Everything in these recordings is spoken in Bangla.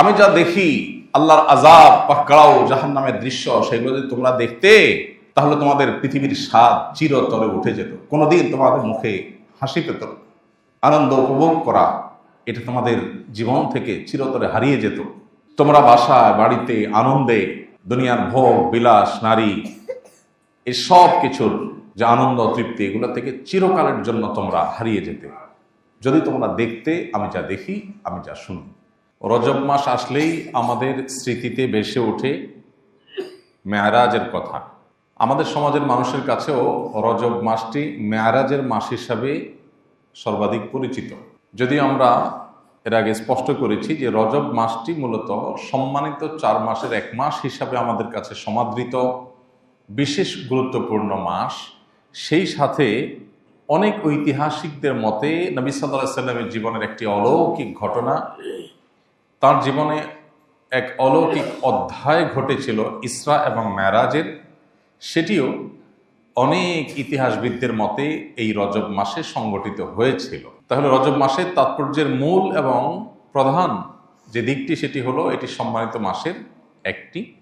আমি যা দেখি, আল্লাহর আজাব পাকড়াও জাহান নামের দৃশ্য, সেগুলো যদি তোমরা দেখতে, তাহলে তোমাদের পৃথিবীর স্বাদ চিরতরে উঠে যেত। কোনোদিন তোমাদের মুখে হাসি পেত আনন্দ উপভোগ করা, এটা তোমাদের জীবন থেকে চিরতরে হারিয়ে যেত। তোমরা বাসায়, বাড়িতে, আনন্দে, দুনিয়ার ভোগ, বিলাস, নারী এই সব কিছুর যে আনন্দ, তৃপ্তি, এগুলো থেকে চিরকালের জন্য তোমরা হারিয়ে যেতে। যদি তোমরা দেখতে, আমি যা দেখি, আমি যা শুনি। রজব মাস আসলেই আমাদের স্মৃতিতে বেসে ওঠে মেয়ারাজের কথা। আমাদের সমাজের মানুষের কাছেও রজব মাসটি মেয়ারাজের মাস হিসাবে সর্বাধিক পরিচিত। যদিও আমরা এর আগে স্পষ্ট করেছি যে রজব মাসটি মূলত সম্মানিত চার মাসের এক মাস হিসাবে আমাদের কাছে সমাদৃত, বিশেষ গুরুত্বপূর্ণ মাস। সেই সাথে অনেক ঐতিহাসিকদের মতে নবী সাল্লাহ সাল্লামের জীবনের একটি অলৌকিক ঘটনা তার জীবনে এক অলৌকিক অধ্যায় ঘটেছিল ইসরা এবং ম্যারাজের সেটিও অনেক ইতিহাসবিদদের মতে এই রজব মাসে সংগঠিত হয়েছিল। তাহলে রজব মাসের তাৎপর্যের মূল এবং প্রধান যে দিকটি সেটি হলো এটি সম্মানিত মাসের একটি।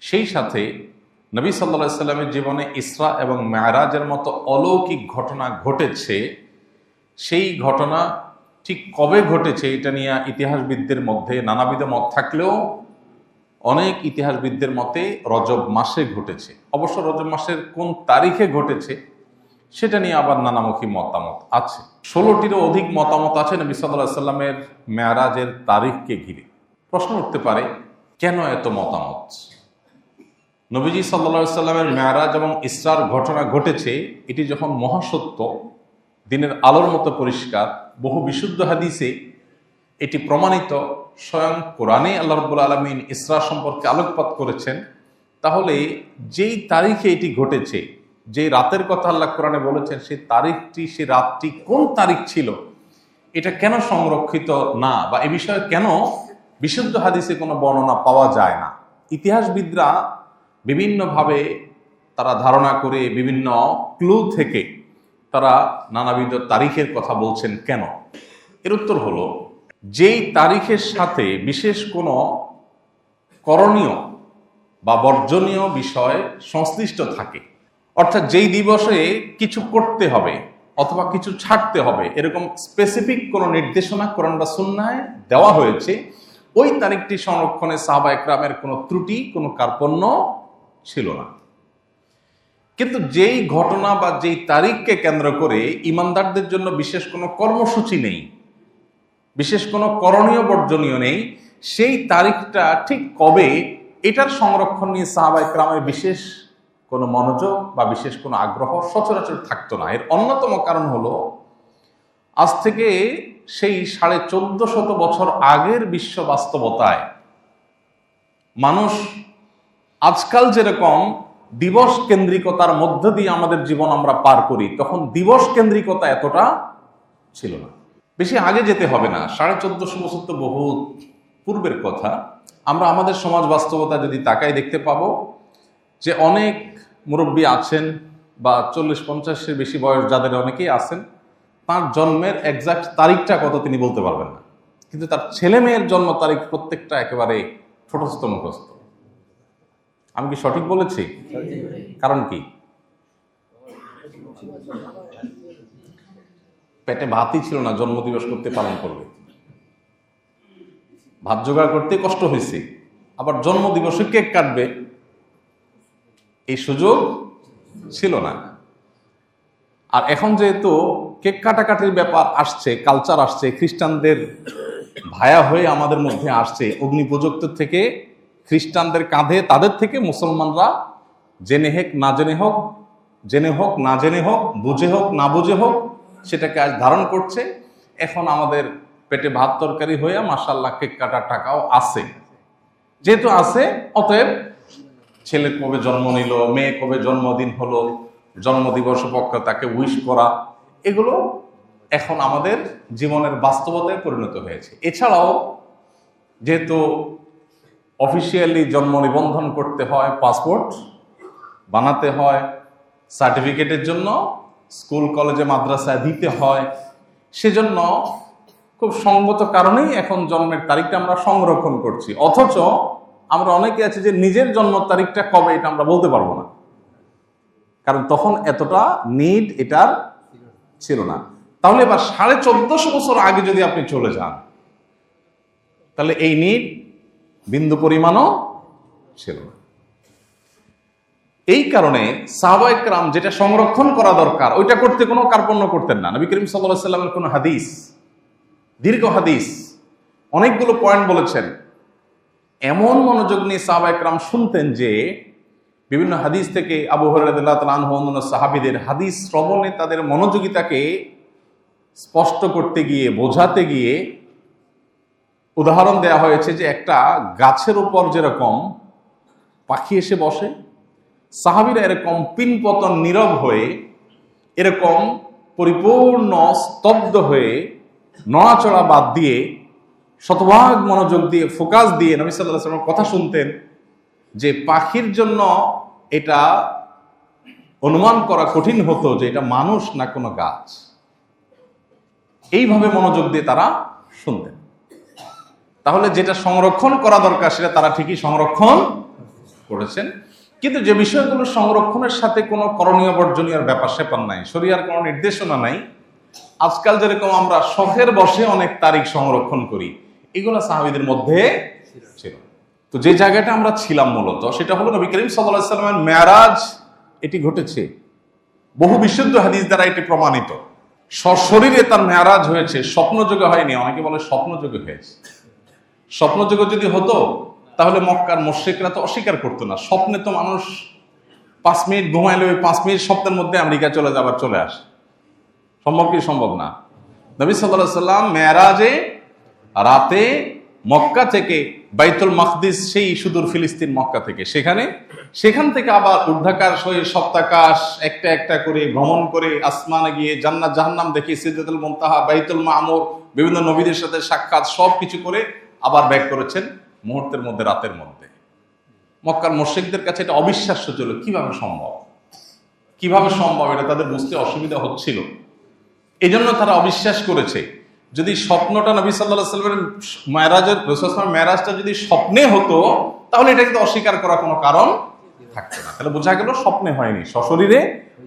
সেই সাথে নবী সাল্লা সাল্লামের জীবনে ইসরা এবং ম্যারাজের মতো অলৌকিক ঘটনা ঘটেছে। সেই ঘটনা ঠিক কবে ঘটেছে এটা নিয়ে ইতিহাসবিদদের মধ্যে, নানাবিধ মত থাকলেও অনেক ইতিহাসবিদদের মতে রজব মাসে ঘটেছে। অবশ্য রজব মাসের কোন তারিখে ঘটেছে, সেটা নিয়ে আবার নানামুখী মতামত আছে। ষোলোটিরও অধিক মতামত আছে নবী সাল্লাহ সাল্লামের মেয়ারাজের তারিখকে ঘিরে। প্রশ্ন উঠতে পারে, কেন এত মতামত? নবীজি সাল্লা সাল্লামের মেয়ারাজ এবং ইসরার ঘটনা ঘটেছে, এটি যখন মহাসত্য, দিনের আলোর মতো পরিষ্কার বহু বিশুদ্ধ হাদিসে এটি প্রমাণিত স্বয়ং কোরআনে আল্লাহ রব্বুল আলমিন ইসরা সম্পর্কে আলোকপাত করেছেন। তাহলে যেই তারিখে এটি ঘটেছে যে রাতের কথা আল্লাহ কোরআনে বলেছেন, সেই তারিখটি সে রাতটি কোন তারিখ ছিল, এটা কেন সংরক্ষিত না বা এ বিষয়ে কেন বিশুদ্ধ হাদিসে কোনো বর্ণনা পাওয়া যায় না? ইতিহাসবিদরা বিভিন্নভাবে তারা ধারণা করে বিভিন্ন ক্লু থেকে তারা নানাবিধ তারিখের কথা বলছেন কেন? এর উত্তর হলো, যেই তারিখের সাথে বিশেষ কোনো করণীয় বা বর্জনীয় বিষয় সংশ্লিষ্ট থাকে, অর্থাৎ যেই দিবসে কিছু করতে হবে অথবা কিছু ছাড়তে হবে, এরকম স্পেসিফিক কোনো নির্দেশনা, কোরআন বা সুন্নায় দেওয়া হয়েছে, ওই তারিখটি সংরক্ষণে সাহাবা একরামের কোনো ত্রুটি, কোনো কার্পণ্য ছিল না। কিন্তু যেই ঘটনা বা যেই তারিখকে কেন্দ্র করে ইমানদারদের জন্য বিশেষ কোনো কর্মসূচি নেই, বিশেষ কোনো করণীয় বর্জনীয় নেই, সেই তারিখটা ঠিক কবে এটার সংরক্ষণ নিয়ে সাহাবা একরামের বিশেষ কোনো মনোযোগ বা বিশেষ কোনো আগ্রহ সচরাচর থাকতো না। এর অন্যতম কারণ হলো, আজ থেকে সেই সাড়ে চোদ্দ শত বছর আগের বিশ্ব বাস্তবতায় মানুষ আজকাল যেরকম দিবস কেন্দ্রিকতার মধ্য দিয়ে আমাদের জীবন আমরা পার করি, তখন দিবস কেন্দ্রিকতা এতটা ছিল না। বেশি আগে যেতে হবে না। সাড়ে চোদ্দশো বছর তো বহু পূর্বের কথা। আমরা আমাদের সমাজ বাস্তবতা যদি তাকাই দেখতে পাবো যে অনেক মুরব্বী আছেন বা চল্লিশ পঞ্চাশের বেশি বয়স যাদের অনেকেই আছেন, তার জন্মের একজাক্ট তারিখটা কত তিনি বলতে পারবেন না। কিন্তু তার ছেলে মেয়ের জন্ম তারিখ প্রত্যেকটা একেবারে ছোটস্থ মুখস্থ। আমি কি সঠিক বলেছি? কারণ কি? পেটে ভাতই ছিল না, জন্মদিবস করতে পালন করবে। ভাত জোগাড় করতে কষ্ট হয়েছে, আবার জন্মদিবসে কেক কাটবে। এই সুযোগ ছিল না। আর এখন যেহেতু কেক কাটাকাটির ব্যাপার আসছে কালচার আসছে, খ্রিস্টানদের ভায়া হয়ে আমাদের মধ্যে আসছে অগ্নি প্রযুক্ত থেকে খ্রিস্টানদের কাঁধে, তাদের থেকে মুসলমানরা জেনে হেক, না জেনে হোক জেনে হোক, না জেনে হোক, বুঝে হোক, না বুঝে হোক, সেটাকে আজ ধারণ করছে। এখন আমাদের পেটে ভাত তরকারি হয়ে মাসাল্লাহ কেক কাটার টাকাও আছে। যেহেতু আছে, অতএব ছেলে কবে জন্ম নিল, মেয়ে কবে জন্মদিন হলো, জন্মদিবস পক্ষে তাকে উইশ করা, এগুলো এখন আমাদের জীবনের বাস্তবতায় পরিণত হয়েছে। এছাড়াও যেহেতু অফিসিয়ালি জন্ম নিবন্ধন করতে হয় পাসপোর্ট বানাতে হয় সার্টিফিকেটের জন্য স্কুল কলেজে মাদ্রাসায় দিতে হয়। সেজন্য খুব সঙ্গত কারণেই এখন জন্মের তারিখটা আমরা সংরক্ষণ করছি। অথচ আমরা অনেকে আছে যে নিজের জন্ম তারিখটা কবে এটা আমরা বলতে পারব না। কারণ তখন এতটা নিড এটার ছিল না। তাহলে এবার সাড়ে চোদ্দশো বছর আগে যদি আপনি চলে যান, তাহলে এই নিড বিন্দু পরিমাণও ছিল না। এই কারণে সাহবাইকরাম যেটা সংরক্ষণ করা দরকার, ওইটা করতে কোনো কার্পণ্য করতেন না। নবী করিম সাল্লাহ সাল্লামের কোনো হাদিস, দীর্ঘ হাদিস, অনেকগুলো পয়েন্ট বলেছেন। এমন মনোযোগ নিয়ে সাহবাইকরাম শুনতেন যে বিভিন্ন হাদিস থেকে আবু হরান সাহাবিদের হাদিস শ্রবণে তাদের মনোযোগিতাকে স্পষ্ট করতে গিয়ে, বোঝাতে গিয়ে উদাহরণ দেয়া হয়েছে যে একটা গাছের উপর যেরকম পাখি এসে বসে, সাহাবিরা এরকম পিনপতন নীরব হয়ে, এরকম পরিপূর্ণ স্তব্ধ হয়ে নড়াচড়া বাদ দিয়ে, শতভাগ মনোযোগ দিয়ে, ফোকাস দিয়ে নবী সাল্লাহ সাল্লামের কথা শুনতেন যে পাখির জন্য এটা অনুমান করা কঠিন হতো যে এটা মানুষ না কোনো গাছ। এইভাবে মনোযোগ দিয়ে তারা শুনতেন। তাহলে যেটা সংরক্ষণ করা দরকার, সেটা তারা ঠিকই সংরক্ষণ করেছেন। কিন্তু যে বিষয়গুলো সংরক্ষণের সাথে কোনো করণীয় বর্জনীয় ব্যাপার সেপার নাই, শরিয়ার কোনো নির্দেশনা নাই। আজকাল যেরকম আমরা শখের বসে অনেক তারিখ সংরক্ষণ করি, এগুলো সাহাবিদের মধ্যে ছিল। তো যে জায়গাটা আমরা ছিলাম মূলত, সেটা হলো নবী করিম সাল্লামের মেয়ারাজ, এটি ঘটেছে। বহু বিশুদ্ধ হাদিস দ্বারা এটি প্রমাণিত। সশরীরে তার মেয়ারাজ হয়েছে, স্বপ্নযোগে হয়নি, অনেকে বলে স্বপ্নযোগে হয়েছে। স্বপ্নযোগে যদি হতো, তাহলে মক্কার মোশেকরা তো অস্বীকার করতো না। স্বপ্নে তো মানুষ পাঁচ মিনিট ঘুমাইলে ওই পাঁচ মিনিট স্বপ্নের মধ্যে আমেরিকা চলে যাবার, চলে আসে। সম্ভব কি সম্ভব না? নবী সাল্লাহ সাল্লাম মেয়ারাজে রাতে মক্কা থেকে বাইতুল মখদিস সেই সুদূর ফিলিস্তিন মক্কা থেকে। সেখানে, সেখান থেকে আবার ঊর্ধ্বাকাশ হয়ে সপ্তাকাশ, একটা একটা করে ভ্রমণ করে আসমানে গিয়ে জান্নাত জাহান্নাম দেখে সিদ্দাতুল মুনতাহা, বাইতুল মামুর, বিভিন্ন নবীদের সাথে সাক্ষাৎ সব কিছু করে আবার ব্যাক করেছেন মুহূর্তের মধ্যে, রাতের মধ্যে। মক্কার মোর্শেকদের কাছে এটা অবিশ্বাস্য ছিল, কীভাবে সম্ভব? কীভাবে সম্ভব? এটা তাদের বুঝতে অসুবিধা হচ্ছিল। এই জন্য তারা অবিশ্বাস করেছে, যদি স্বপ্নটা নবী সাল্লাহ সাল্লামের মেয়ারাজের রসুলামের মেয়ারাজটা যদি স্বপ্নে হতো, তাহলে এটা কিন্তু অস্বীকার করার কোনো কারণ থাকতো না। তাহলে বোঝা গেল স্বপ্নে হয়নি, সশরীরে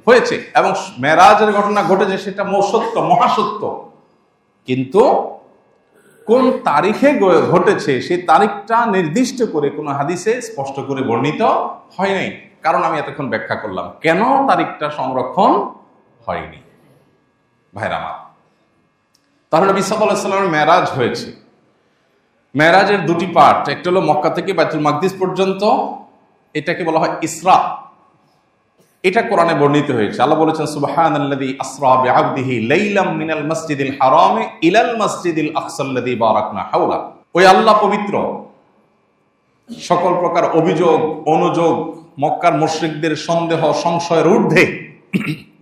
হয়েছে। এবং মেয়ারাজের ঘটনা ঘটেছে, সেটা সত্য মহাসত্য কিন্তু কোন তারিখে ঘটেছে সেই তারিখটা নির্দিষ্ট করে কোনো হাদিসে স্পষ্ট করে বর্ণিত হয় নাই। কারণ আমি এতক্ষণ ব্যাখ্যা করলাম। কেন তারিখটা সংরক্ষণ হয়নি? ভাইরামা তাহলে বিসাফাল্লাহামের ম্যারাজ হয়েছে। ম্যারাজের দুটি পার্ট একটা হলো মক্কা থেকে বাইতুল মাকদিস পর্যন্ত, এটাকে বলা হয় ইসরা। এটা কোরআনে বর্ণিত হয়েছে। আল্লাহ বলেছেন সুবহান সুবহানাল্লাযী আসরা বিআবদিহি লাইলাম মিনাল মাসজিদিল হারামে ইলাল মাসজিদিল আকসাল্লাযী বারাকনা হাওলা। ওই আল্লাহ পবিত্র। সকল প্রকার অভিযোগ, অনুযোগ, মক্কার মুশরিকদের সন্দেহ, সংশয়ের ঊর্ধ্বে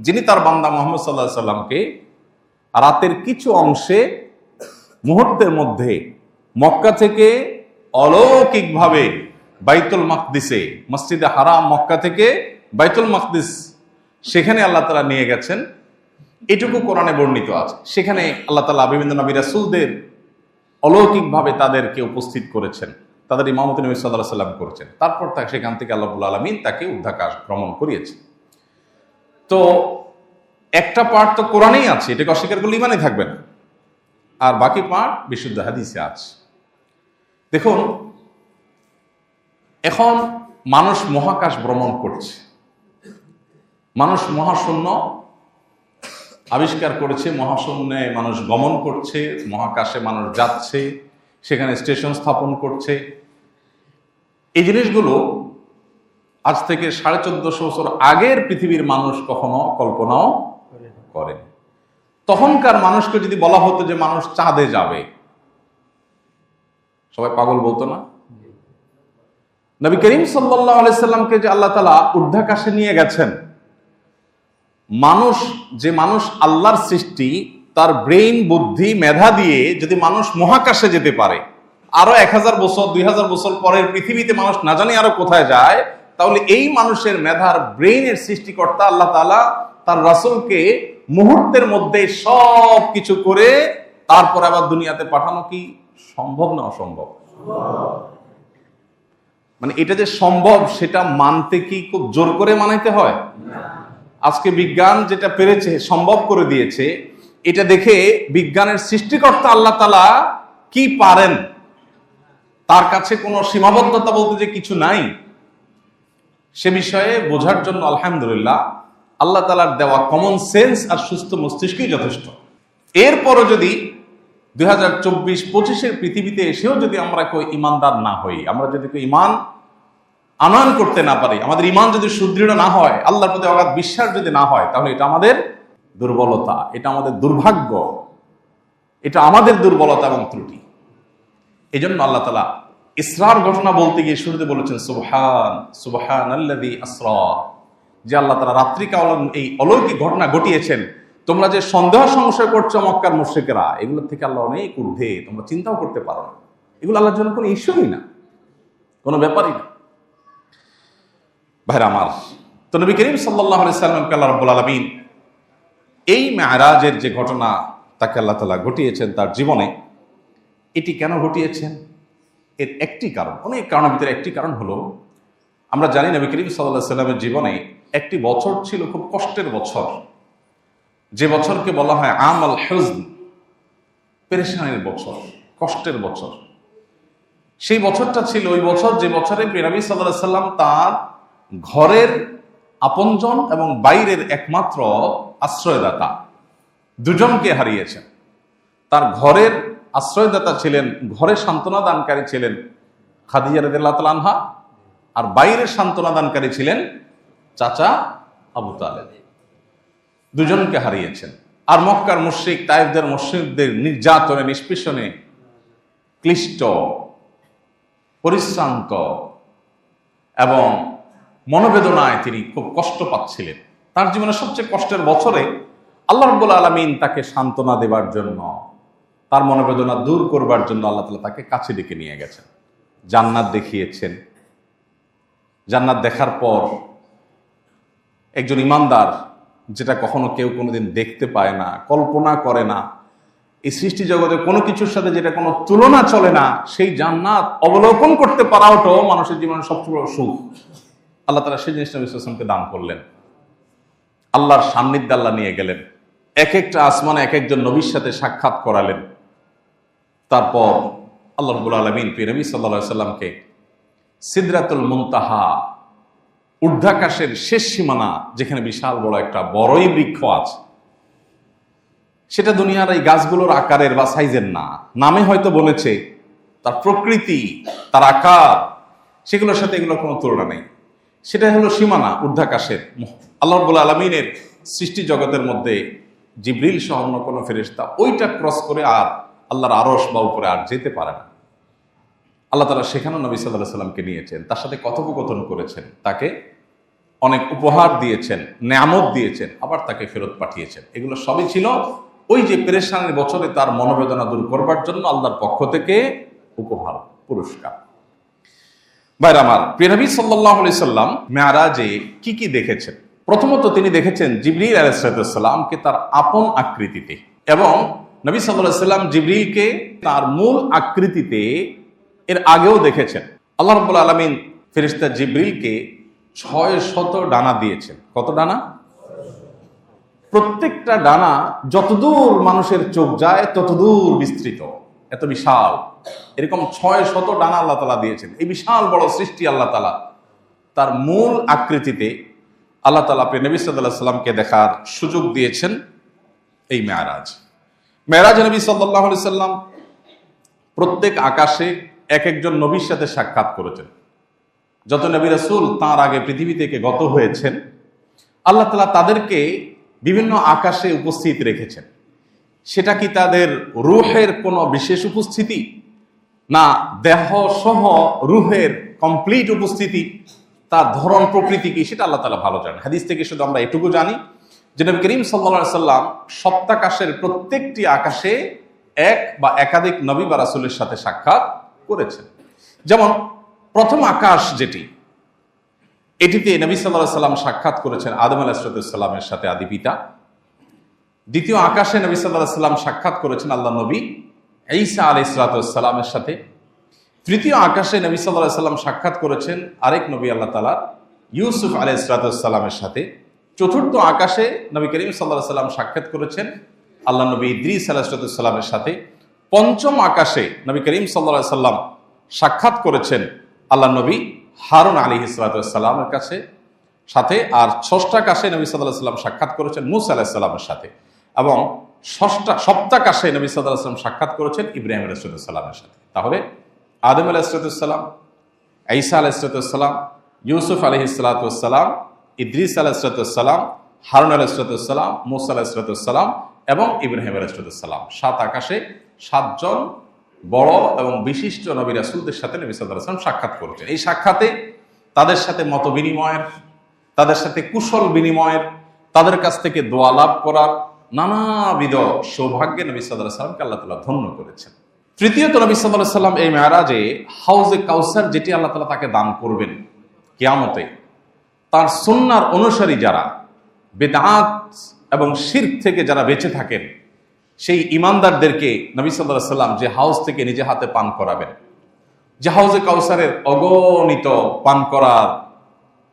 যিনি তার বান্দা মোহাম্মদ সাল্লাহ সাল্লামকে রাতের কিছু অংশে মুহূর্তের মধ্যে মক্কা থেকে অলৌকিকভাবে বাইতুল মাকদিসে, মসজিদে হারাম মক্কা থেকে বাইতুল মাকদিস, সেখানে আল্লাহ তালা নিয়ে গেছেন। এটুকু কোরআনে বর্ণিত আছে। সেখানে আল্লাহ তালা বিভিন্ন নবী রাসুলদের অলৌকিকভাবে তাদেরকে উপস্থিত করেছেন। তাদের ইমামতি নবী সাল্লাহ সাল্লাম করেছেন। তারপর তাকে সেখান থেকে আল্লাহুল আলমিন তাকে উদ্ধাকাশ ভ্রমণ করিয়েছে তো একটা পার্ট তো কোরআনেই আছে, এটাকে অস্বীকার করলে ইমানে থাকবে না। আর বাকি পার্ট বিশুদ্ধ হাদিসে আছে। দেখুন, এখন মানুষ মহাকাশ ভ্রমণ করছে। মানুষ মহাশূন্য আবিষ্কার করেছে, মহাশূন্যে মানুষ গমন করছে, মহাকাশে মানুষ যাচ্ছে, সেখানে স্টেশন স্থাপন করছে। এই জিনিসগুলো আজ থেকে সাড়ে চোদ্দশো বছর আগের পৃথিবীর মানুষ কখনো কল্পনাও করেন। তখনকার মানুষকে যদি বলা হতো যে মানুষ চাঁদে যাবে, সবাই পাগল বলতো না? নবী করিম সাল্লামকে যে আল্লাহ তালা ঊর্ধ্বাকাশে নিয়ে গেছেন মানুষ, যে মানুষ আল্লাহর সৃষ্টি, তার ব্রেইন, বুদ্ধি, মেধা দিয়ে যদি মানুষ মহাকাশে যেতে পারে, আরও এক হাজার বছর, দুই হাজার বছর পরের পৃথিবীতে মানুষ না জানি আরও কোথায় যায়, তাহলে এই মানুষের মেধার ব্রেইনের সৃষ্টিকর্তা আল্লাহ তালা তার রাসুলকে মুহূর্তের মধ্যে সব কিছু করে তারপর আবার দুনিয়াতে পাঠানো কি? সম্ভব না অসম্ভব? মানে এটা যে সম্ভব, সেটা মানতে কি খুব জোর করে মানাইতে হয়? আজকে বিজ্ঞান যেটা পেরেছে, সম্ভব করে দিয়েছে, এটা দেখে বিজ্ঞানের সৃষ্টিকর্তা আল্লাহ তালা কি পারেন? তার কাছে কোনো সীমাবদ্ধতা বলতে যে কিছু নাই, সে বিষয়ে বোঝার জন্য আলহামদুলিল্লাহ, আল্লাহ তালার দেওয়া কমন সেন্স আর সুস্থ মস্তিষ্কই যথেষ্ট। এরপরও যদি দুই হাজার চব্বিশ পঁচিশের পৃথিবীতে এসেও যদি আমরা কেউ ইমানদার না হই, আমরা যদি কেউ ইমান আনয়ন করতে না পারি, আমাদের ইমান যদি সুদৃঢ় না হয়, আল্লাহর প্রতি অগাধ বিশ্বাস যদি না হয়, তাহলে এটা আমাদের দুর্বলতা, এটা আমাদের দুর্ভাগ্য, এটা আমাদের দুর্বলতা এবং ত্রুটি। এই জন্য আল্লাহ তালা ইসরার ঘটনা বলতে গিয়ে শুরুতে বলেছেন, সুবহান সুবহান আল্লাদি আসরা। যে আল্লাহ তালা রাত্রিকাল এই অলৌকিক ঘটনা ঘটিয়েছেন, তোমরা যে সন্দেহ সংশয় করছ মক্কার মুশ্রিকেরা এগুলো থেকে আল্লাহ অনেক ঊর্ধ্বে, তোমরা চিন্তাও করতে পারো না। এগুলো আল্লাহর জন্য কোনো ইস্যুই না, কোনো ব্যাপারই না। ভাইরা আমার, তো নবী করিম সাল্লাহ সাল্লামকে আল্লাহ রব্বুল আলমিন এই মেয়ারাজের যে ঘটনা তাকে আল্লাহ তালা ঘটিয়েছেন তার জীবনে, এটি কেন ঘটিয়েছেন? এর একটি কারণ, অনেক কারণের ভিতরে একটি কারণ হলো, আমরা জানি নবী করিম সাল্লাহ সাল্লামের জীবনে একটি বছর ছিল খুব কষ্টের বছর। যে বছরকে বলা হয় আম আল হজন, পেরেশানির বছর, কষ্টের বছর। সেই বছরটা ছিল, ওই বছর যে বছরে পেরাবি সাল্লাহ সাল্লাম তার ঘরের আপনজন এবং বাইরের একমাত্র আশ্রয়দাতা। দুজনকে হারিয়েছেন। তার ঘরের আশ্রয়দাতা ছিলেন, ঘরে সান্ত্বনা দানকারী ছিলেন খাদিজা রদুল্লাহ আনহা আর বাইরের সান্ত্বনা দানকারী ছিলেন চাচা আবু তালেব। দুজনকে হারিয়েছেন। আর মক্কার মুশ্রিক তাইবদের মুশ্রিকদের নির্যাতনে, নিষ্পেষণে ক্লিষ্ট, পরিশ্রান্ত এবং মনোবেদনায় তিনি খুব কষ্ট পাচ্ছিলেন। তার জীবনে সবচেয়ে কষ্টের বছরে আল্লাহ রব্বুল আলমিন তাকে সান্ত্বনা দেবার জন্য, তার মনোবেদনা দূর করবার জন্য আল্লাহ তালা তাকে কাছে ডেকে নিয়ে গেছেন। জান্নাত দেখিয়েছেন। জান্নাত দেখার পর একজন ইমানদার, যেটা কখনো কেউ কোনোদিন দেখতে পায় না, কল্পনা করে না, এই সৃষ্টি জগতে কোনো কিছুর সাথে যেটা কোনো তুলনা চলে না, সেই জান্নাত অবলোকন করতে পারাওটাও মানুষের জীবনে সবচেয়ে বড় সুখ। আল্লাহ তালা সেই জিনিসটা বিশ্বাসমকে দান করলেন। আল্লাহর সান্নিধ্য আল্লাহ নিয়ে গেলেন। এক একটা আসমানে এক একজন নবীর সাথে সাক্ষাৎ করালেন। তারপর আল্লাহ রবুল আলমিন পিরবি সাল্লা সাল্লামকে সিদ্রাতুল মুনতাহা, ঊর্ধ্বাকাশের শেষ সীমানা, যেখানে বিশাল বড় একটা বড়ই বৃক্ষ আছে। সেটা দুনিয়ার এই গাছগুলোর আকারের বা সাইজের না। নামে হয়তো বলেছে, তার প্রকৃতি, তার আকার, সেগুলোর সাথে এগুলোর কোনো তুলনা নেই। সেটা হলো সীমানা ঊর্ধ্বাকাশের আল্লাহ রবুল আলমিনের সৃষ্টি জগতের মধ্যে জিব্রিল সহ অন্য কোনো ফেরেস্তা ওইটা ক্রস করে আর আল্লাহর আরস বা উপরে আর যেতে পারে না। আল্লাহ তালা সেখানেও নবী সাল্লাহ সাল্লামকে নিয়েছেন, তার সাথে কথোপকথন করেছেন, তাকে অনেক উপহার দিয়েছেন নামত দিয়েছেন, আবার তাকে ফেরত পাঠিয়েছেন। এগুলো সবই ছিল ওই যে পেরেশানের বছরে তার মনোবেদনা দূর করবার জন্য আল্লাহর পক্ষ থেকে উপহার, পুরস্কার। বাইর আমার প্রিয়নবী সাল্লাহ সাল্লাম মেয়ারাজে কি কি দেখেছেন? প্রথমত তিনি দেখেছেন জিবরিল আলাইসালামকে তার আপন আকৃতিতে এবং নবী সাল্লাহ সাল্লাম জিবরিলকে তার মূল আকৃতিতে এর আগেও দেখেছেন। আল্লাহ রব্বুল আলমিন ফেরিস্তা জিব্রিলকে ছয় শত ডানা দিয়েছেন। কত ডানা? প্রত্যেকটা ডানা যতদূর মানুষের চোখ যায় ততদূর বিস্তৃত। এত বিশাল। এরকম ছয় শত ডানা আল্লাহ তালা দিয়েছেন। এই বিশাল বড় সৃষ্টি আল্লাহ তালা। তার মূল আকৃতিতে আল্লাহ তালা আপনি নবী সাল্লাহ সাল্লামকে দেখার সুযোগ দিয়েছেন এই মেয়ারাজ। মেয়ারাজ নবী সাল্লাহ সাল্লাম প্রত্যেক আকাশে এক একজন নবীর সাথে সাক্ষাৎ করেছেন। যত নবী রসুল তাঁর আগে পৃথিবী থেকে গত হয়েছেন, আল্লাহ তালা তাদেরকে বিভিন্ন আকাশে উপস্থিত রেখেছেন। সেটা কি তাদের রুহের কোনো বিশেষ উপস্থিতি? না দেহ সহ রুহের কমপ্লিট উপস্থিতি, তার ধরন প্রকৃতি কি, সেটা আল্লাহ তালা ভালো জানেন। হাদিস থেকে শুধু আমরা এটুকু জানি যে নবী করিম সাল্লা সাল্লাম সপ্তাকাশের প্রত্যেকটি আকাশে এক বা একাধিক নবী বা রাসুলের সাথে সাক্ষাৎ করেছেন। যেমন, প্রথম আকাশ যেটি, এটিতে নবী সাল্লাহ সাল্লাম সাক্ষাৎ করেছেন আদম আলাহিসাল্লামের সাথে আদি পিতা। দ্বিতীয় আকাশে নবী সাল্লাহ সাল্লাম সাক্ষাৎ করেছেন আল্লাহ নবী ঈসা আলি সালাতামের সাথে। তৃতীয় আকাশে নবী সাল্লাহ সাল্লাম সাক্ষাৎ করেছেন আরেক নবী আল্লাহ তালা ইউসুফ আলি সালাতামের সাথে। চতুর্থ আকাশে নবী করিম সাল্লাহ সাল্লাম সাক্ষাৎ করেছেন আল্লাহ নবী ইদ্রিস আলাহিসাল্লামের সাথে। পঞ্চম আকাশে নবী করিম সাল্লা সাল্লাম সাক্ষাৎ করেছেন আল্লাহ নবী হারুন আলী ইসলাতামের কাছে। সাথে আর ষষ্ঠ আকাশে নবী সাল্লাহ সাল্লাম সাক্ষাৎ করেছেন মুসা আলাহিসাল্লামের সাথে। এবং ষষ্ঠা সপ্তাকাশে নবী সাল্লাম সাক্ষাৎ করেছেন ইব্রাহিম আলাইসাল্লামের সাথে। তাহলে আদম আলাহিসাল্লাম ঈসা আলাহিসাল্লাম ইউসুফ আলহিসাল্লাম ইদ্রিস আলাহিসাল্লাম হারুন আলাহিসাল্লাম মুসা আলাহিসাল্লাম এবং ইব্রাহিম আলাইসালাম সাত আকাশে সাতজন বড় এবং বিশিষ্ট নবী রাসুলদের সাথে নবী সাল্লাম সাক্ষাৎ করেছেন। এই সাক্ষাতে তাদের সাথে মত বিনিময়ের, তাদের সাথে কুশল বিনিময়ের, তাদের কাছ থেকে দোয়া লাভ করার নানাবিধ সৌভাগ্যে নবী সাল্লাহ সাল্লামকে আল্লাহ তালা ধন্য করেছেন। তৃতীয়ত নবী সাল্লাহ সাল্লাম এই মেয়ারাজে হাউজে কাউসার যেটি আল্লাহ তালা তাকে দান করবেন কেয়ামতে, তার সন্ন্যার অনুসারী যারা, বেদাত এবং শির থেকে যারা বেঁচে থাকেন, সেই ইমানদারদেরকে নবী সাল্লাহ সাল্লাম যে হাউস থেকে নিজে হাতে পান করাবেন। যে হাউজে কাউসারের অগণিত পান করার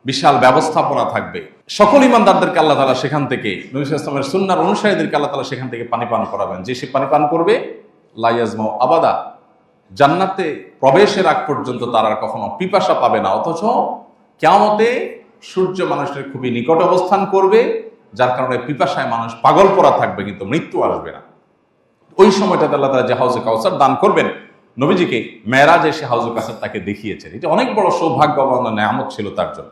বিশাল ব্যবস্থাপনা থাকবে। সকল ইমানদারদেরকে আল্লাহ তালা সেখান থেকে, নবী সুন্নার অনুসারীদেরকে আল্লাহ তালা সেখান থেকে পানি পান করাবেন। যে সে পানি পান করবে লাইয়াজম আবাদা। জান্নাতে প্রবেশের আগ পর্যন্ত তারা আর কখনো পিপাসা পাবে না। অথচ কেমতে সূর্য মানুষের খুবই নিকট অবস্থান করবে, যার কারণে পিপাসায় মানুষ পাগল পরা থাকবে, কিন্তু মৃত্যু আসবে না। ওই সময়টাতে আল্লাহ তালা যে হাউজে কাউসার দান করবেন, নবীজিকে মেয়েরাজে সে হাউজে কাউসার তাকে দেখিয়েছেন। এটা অনেক বড় সৌভাগ্য নেয়ামত ছিল তার জন্য।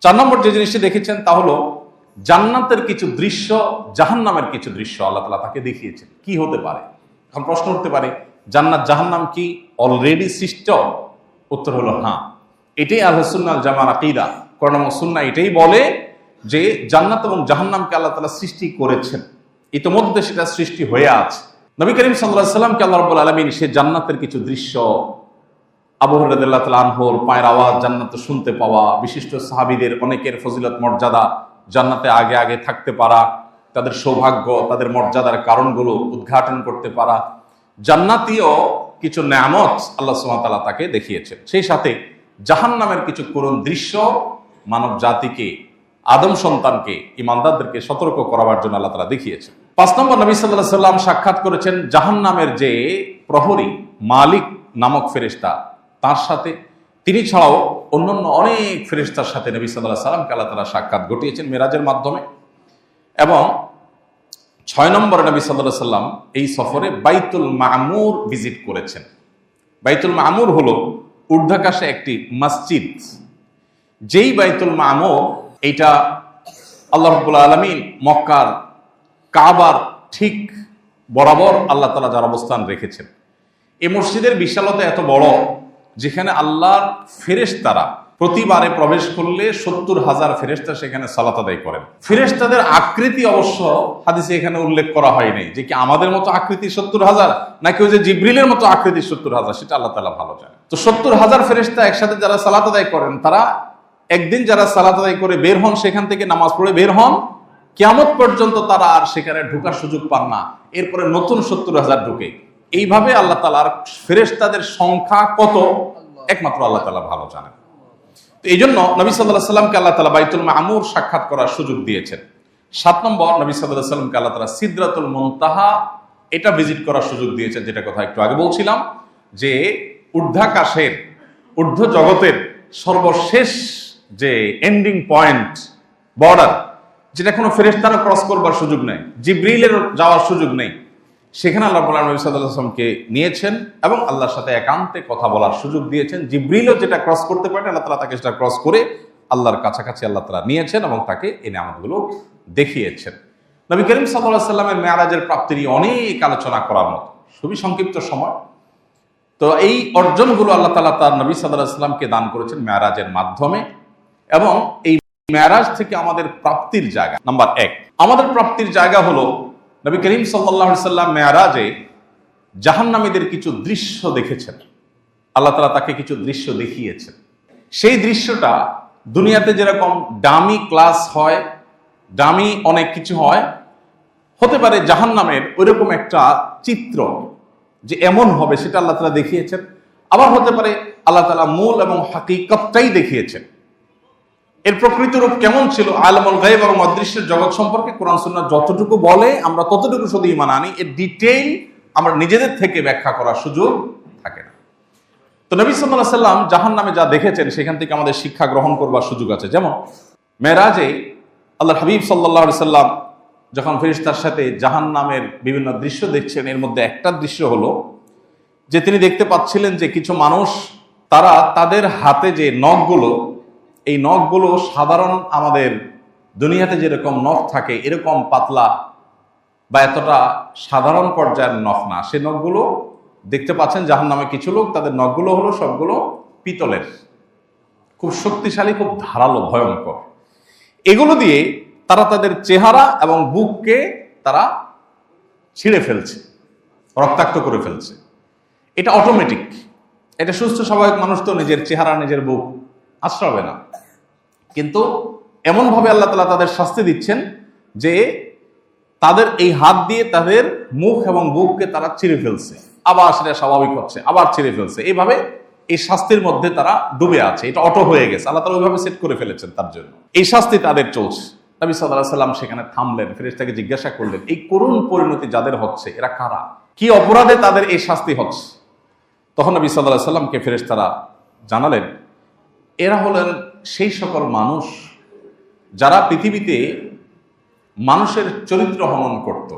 চার নম্বর যে জিনিসটি দেখেছেন তা হলো, জান্নাতের কিছু দৃশ্য জাহান্নামের কিছু দৃশ্য আল্লাহ তালা তাকে দেখিয়েছেন। কি হতে পারে? এখন প্রশ্ন উঠতে পারে, জান্নাত, জাহান্নাম কি অলরেডি সৃষ্ট? উত্তর হলো হ্যাঁ। এটাই আলহসুন্নাল জামান আকিদা। করোনা সুন্না এটাই বলে যে জান্নাত এবং জাহান্নামকে আল্লাহ তালা সৃষ্টি করেছেন। ইতোমধ্যে সেটা সৃষ্টি হয়ে আছে। নবী করিম সাল্লাহ সাল্লামকে আল্লাহ রব্বুল আলমিন সে জান্নাতের কিছু দৃশ্য আবহরদুল্লাহ তাল আনহর পায়ের আওয়াজ জান্নাতে শুনতে পাওয়া, বিশিষ্ট সাহাবিদের অনেকের ফজিলত মর্যাদা জান্নাতে আগে আগে থাকতে পারা, তাদের সৌভাগ্য, তাদের মর্যাদার কারণগুলো উদ্ঘাটন করতে পারা, জান্নাতীয় কিছু নামত আল্লাহ সুমাতালা তাকে দেখিয়েছেন। সেই সাথে জাহান নামের কিছু করুণ দৃশ্য মানব জাতিকে, আদম সন্তানকে, ইমানদারদেরকে সতর্ক করাবার জন্য আল্লাহ তালা দেখিয়েছেন। পাঁচ নম্বর নবী সাল্লাহ সাল্লাম সাক্ষাৎ করেছেন জাহান নামের যে প্রহরী মালিক নামক ফেরিস্তা তার সাথে তিনি ছাড়াও অন্যান্য অনেক ফেরিস্তার সাথে নবী সাল্লাহ সাল্লামকে আল্লাহ তালা সাক্ষাৎ ঘটিয়েছেন মেরাজের মাধ্যমে। এবং ছয় নম্বর নবী সাল্লাহ সাল্লাম এই সফরে বাইতুল মামুর ভিজিট করেছেন। বাইতুল মামুর হলো ঊর্ধ্বাকাশে একটি মসজিদ। যেই বাইতুল মামুর, এইটা আল্লাহ রব্বুল আলমিন মক্কার কাবার ঠিক বরাবর আল্লাহ তালা যার অবস্থান রেখেছেন। এই মসজিদের বিশালতা এত বড় যেখানে আল্লাহর ফেরেশতারা প্রতিবারে প্রবেশ করলে সত্তর হাজার ফেরেস্তা সেখানে সালাত আদায় করেন। ফেরেস্তাদের আকৃতি অবশ্য হাদিসে এখানে উল্লেখ করা হয়নি। যে কি আমাদের মতো আকৃতি সত্তর হাজার, নাকি ওই যে জিব্রিলের মতো আকৃতি সত্তর হাজার, সেটা আল্লাহ তালা ভালো জানে। তো সত্তর হাজার ফেরেস্তা একসাথে যারা সালাত আদায় করেন, তারা একদিন যারা সালাত আদায় করে বের হন, সেখান থেকে নামাজ পড়ে বের হন কেমন পর্যন্ত তারা আর সেখানে ঢোকার সুযোগ পান না। এরপরে নতুন সত্তর হাজার ঢুকে। এইভাবে আল্লাহ তালার ফেরেস্তাদের সংখ্যা কত? একমাত্র আল্লাহ তালা ভালো জানেন। তো এই জন্য নবী সাল্লাহ সাল্লামকে আল্লাহ তালা বাইতুল মামুর সাক্ষাৎ করার সুযোগ দিয়েছেন। সাত নম্বর নবী সাল্লাহ সাল্লামকে আল্লাহ তালা সিদ্রাতুল মন্তাহা এটা ভিজিট করার সুযোগ দিয়েছেন যেটা কথা একটু আগে বলছিলাম যে ঊর্ধ্বাকাশের ঊর্ধ্ব জগতের সর্বশেষ যে এন্ডিং পয়েন্ট বর্ডার যেটা কোনো ফেরেস্তারও ক্রস করবার সুযোগ নেই জিব্রিলের যাওয়ার সুযোগ নেই সেখানে আল্লাহ নবী সাল্লামকে নিয়েছেন এবং আল্লাহর সাথে একান্তে কথা বলার সুযোগ দিয়েছেন। জিব্রিলও যেটা ক্রস করতে পারেন, আল্লাহ তালা তাকে সেটা ক্রস করে আল্লাহর কাছাকাছি আল্লাহ তালা নিয়েছেন এবং তাকে এই নামগুলো দেখিয়েছেন। নবী করিম সাল্লাহ সাল্লামের মেয়ারাজের প্রাপ্তি নিয়ে অনেক আলোচনা করার মতো। খুবই সংক্ষিপ্ত সময়। তো এই অর্জনগুলো আল্লাহ তালা তার নবী সাল্লাহ সাল্লামকে দান করেছেন মেয়ারাজের মাধ্যমে এবং এই মেয়ারাজ থেকে আমাদের প্রাপ্তির জায়গা। নাম্বার এক। আমাদের প্রাপ্তির জায়গা হলো নবী করিম সাল্লাম মেয়ারাজে জাহান্নামীদের কিছু দৃশ্য দেখেছেন। আল্লাহ তালা তাকে কিছু দৃশ্য দেখিয়েছেন। সেই দৃশ্যটা দুনিয়াতে যেরকম ডামি ক্লাস হয় ডামি অনেক কিছু হয়, হতে পারে জাহান নামের ওইরকম একটা চিত্র যে এমন হবে সেটা আল্লাহ তালা দেখিয়েছেন। আবার হতে পারে আল্লাহ তালা মূল এবং হাকিকতটাই দেখিয়েছেন। এর প্রকৃত রূপ কেমন ছিল? আলমুল গাইব এবং অদৃশ্যের জগৎ সম্পর্কে কোরআন, সুন্নাহ যতটুকু বলে, আমরা ততটুকু শুধু ইমান আনি। এর ডিটেইল আমরা নিজেদের থেকে ব্যাখ্যা করার সুযোগ থাকে না। তো নবী সাল্লাহ সাল্লাম জাহান নামে যা দেখেছেন, সেখান থেকে আমাদের শিক্ষা গ্রহণ করবার সুযোগ আছে। যেমন, মেরাজে আল্লাহ হাবিব সাল্লাহ সাল্লাম যখন ফেরিস্তার সাথে জাহান নামের বিভিন্ন দৃশ্য দেখছেন, এর মধ্যে একটা দৃশ্য হলো যে তিনি দেখতে পাচ্ছিলেন যে কিছু মানুষ, তারা তাদের হাতে যে নখগুলো এই নখগুলো সাধারণ আমাদের দুনিয়াতে যেরকম নখ থাকে, এরকম পাতলা বা এতটা সাধারণ পর্যায়ের নখ না। সে নখগুলো দেখতে পাচ্ছেন জাহান নামে কিছু লোক, তাদের নখগুলো হলো সবগুলো পিতলের। খুব শক্তিশালী, খুব ধারালো, ভয়ঙ্কর। এগুলো দিয়ে তারা তাদের চেহারা এবং বুককে তারা ছিঁড়ে ফেলছে, রক্তাক্ত করে ফেলছে। এটা অটোমেটিক এটা সুস্থ, স্বাভাবিক মানুষ তো নিজের চেহারা, নিজের বুক আশ্রাবে না। কিন্তু এমনভাবে আল্লাহ তালা তাদের শাস্তি দিচ্ছেন যে তাদের এই হাত দিয়ে তাদের মুখ এবং বুককে তারা ছিঁড়ে ফেলছে। আবার সেটা স্বাভাবিক হচ্ছে, আবার ছিঁড়ে ফেলছে। এইভাবে এই শাস্তির মধ্যে তারা ডুবে আছে, এটা অটো হয়ে গেছে। আল্লাহ তালা ওইভাবে সেট করে ফেলেছেন তার জন্য। এই শাস্তি তাদের চলছে। নবী সাল্লাহ সাল্লাম সেখানে থামলেন, ফেরেশতাকে জিজ্ঞাসা করলেন, এই করুণ পরিণতি যাদের হচ্ছে, এরা কারা? কি অপরাধে তাদের এই শাস্তি হচ্ছে? তখন নবী সাল্লাহ সাল্লামকে ফেরেশতারা জানালেন, এরা হলেন সেই সকল মানুষ যারা পৃথিবীতে মানুষের চরিত্র হনন করত,